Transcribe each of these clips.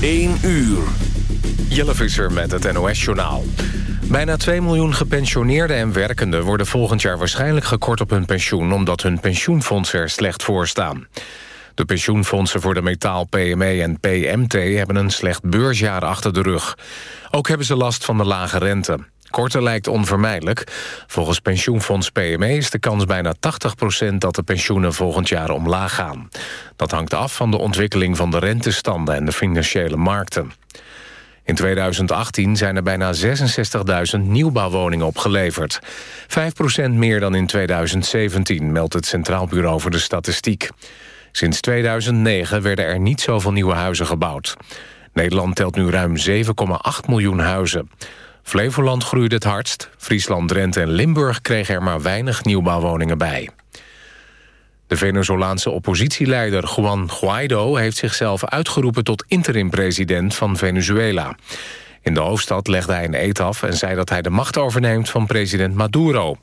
1 uur. Jelle Visser met het NOS-journaal. Bijna 2 miljoen gepensioneerden en werkenden... worden volgend jaar waarschijnlijk gekort op hun pensioen... omdat hun pensioenfondsen er slecht voor staan. De pensioenfondsen voor de metaal PME en PMT... hebben een slecht beursjaar achter de rug. Ook hebben ze last van de lage rente. Korte lijkt onvermijdelijk. Volgens pensioenfonds PME is de kans bijna 80% dat de pensioenen volgend jaar omlaag gaan. Dat hangt af van de ontwikkeling van de rentestanden en de financiële markten. In 2018 zijn er bijna 66.000 nieuwbouwwoningen opgeleverd. 5% meer dan in 2017, meldt het Centraal Bureau voor de Statistiek. Sinds 2009 werden er niet zoveel nieuwe huizen gebouwd. Nederland telt nu ruim 7,8 miljoen huizen. Flevoland groeide het hardst. Friesland, Drenthe en Limburg kregen er maar weinig nieuwbouwwoningen bij. De Venezolaanse oppositieleider Juan Guaido heeft zichzelf uitgeroepen tot interim-president van Venezuela. In de hoofdstad legde hij een eet af en zei dat hij de macht overneemt van president Maduro.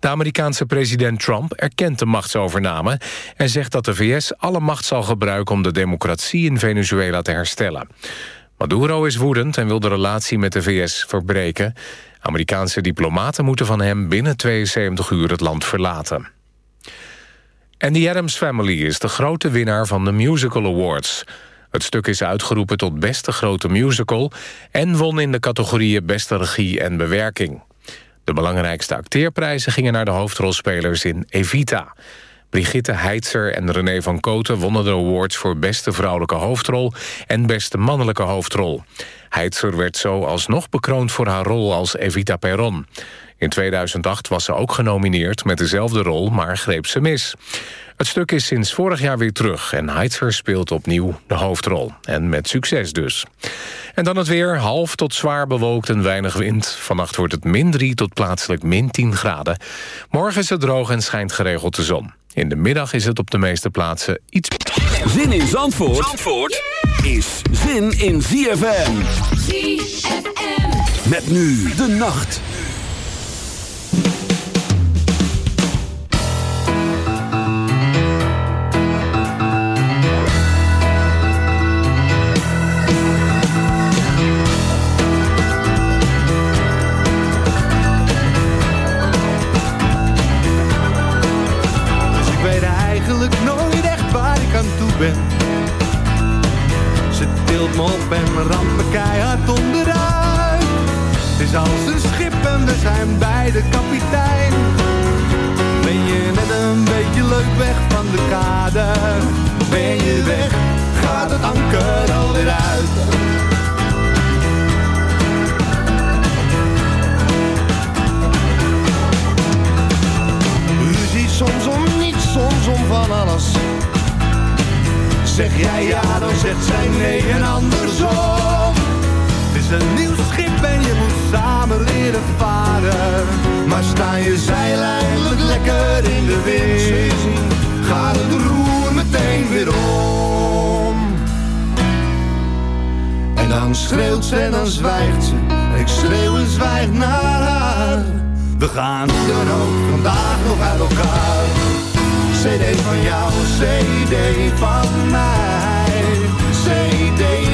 De Amerikaanse president Trump erkent de machtsovername... en zegt dat de VS alle macht zal gebruiken om de democratie in Venezuela te herstellen. Maduro is woedend en wil de relatie met de VS verbreken. Amerikaanse diplomaten moeten van hem binnen 72 uur het land verlaten. En The Adams Family is de grote winnaar van de Musical Awards. Het stuk is uitgeroepen tot beste grote musical... en won in de categorieën beste regie en bewerking. De belangrijkste acteerprijzen gingen naar de hoofdrolspelers in Evita... Brigitte Heitzer en René van Koten wonnen de awards... voor beste vrouwelijke hoofdrol en beste mannelijke hoofdrol. Heitzer werd zo alsnog bekroond voor haar rol als Evita Perron. In 2008 was ze ook genomineerd met dezelfde rol, maar greep ze mis. Het stuk is sinds vorig jaar weer terug en Heitzer speelt opnieuw de hoofdrol. En met succes dus. En dan het weer, half tot zwaar bewolkt en weinig wind. Vannacht wordt het min 3 tot plaatselijk min 10 graden. Morgen is het droog en schijnt geregeld de zon. In de middag is het op de meeste plaatsen iets... Zin in Zandvoort, Zandvoort is zin in ZFM. ZFM. Met nu de nacht. Schreeuwt ze en dan zwijgt ze, ik schreeuw en zwijg naar haar. We gaan dan ook vandaag nog uit elkaar. CD van jou, CD van mij. CD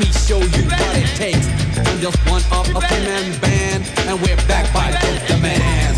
me show you what it takes. I'm just one of a two-man band, and we're back by Dope Demand.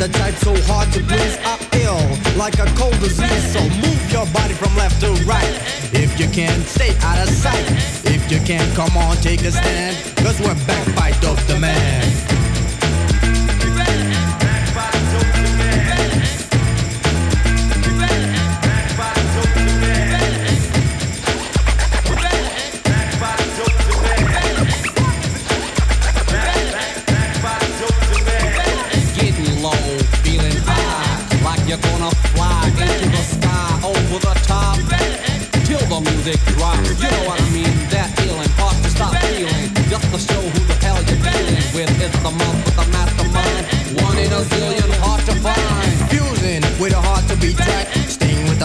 The type so hard to please. I ill like a cold disease, so move your body from left to right. If you can, stay out of sight. If you can, come on, take a stand. Cause we're back by the Man.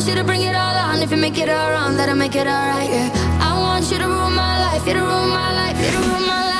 want you to bring it all on. If you make it all wrong, let it make it all right. Yeah. I want you to rule my life. You to rule my life. You to rule my life.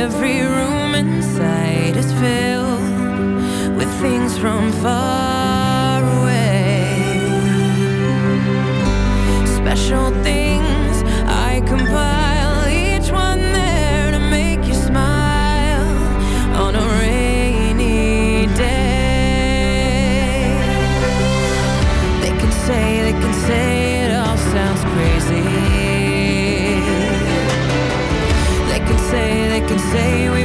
Every room inside is filled with things from far away. Special things. can say we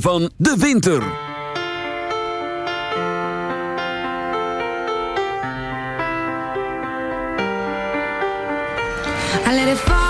van de winter. I let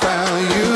found you.